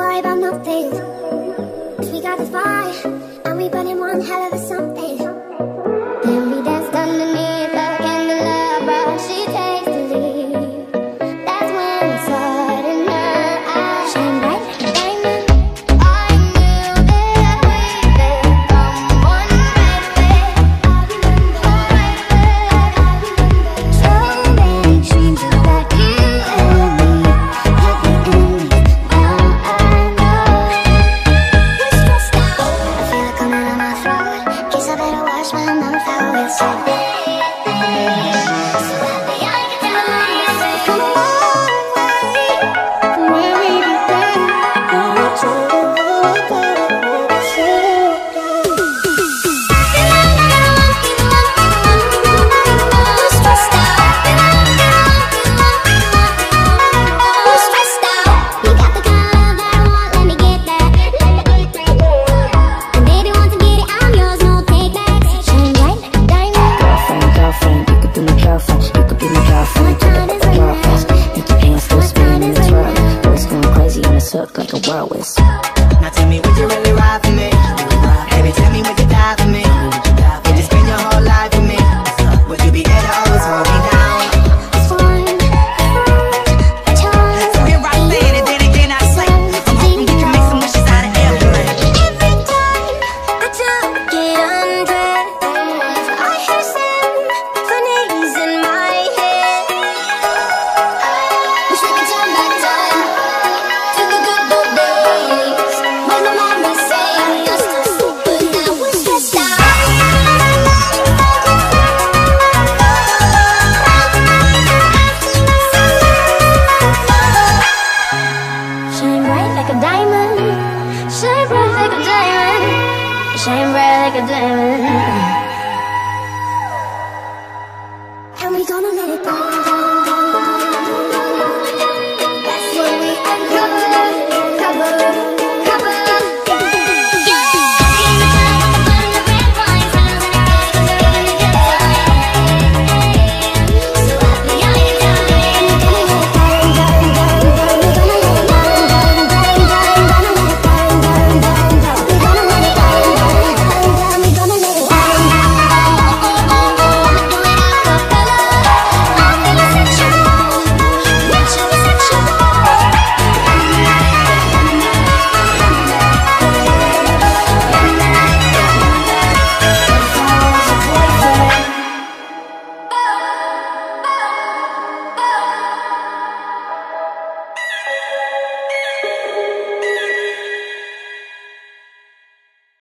worry about nothing. Cause we got the fire, and we burning one hell of a something. well with. Now tell me, what you really? shine bright like a diamond. And we gonna let it go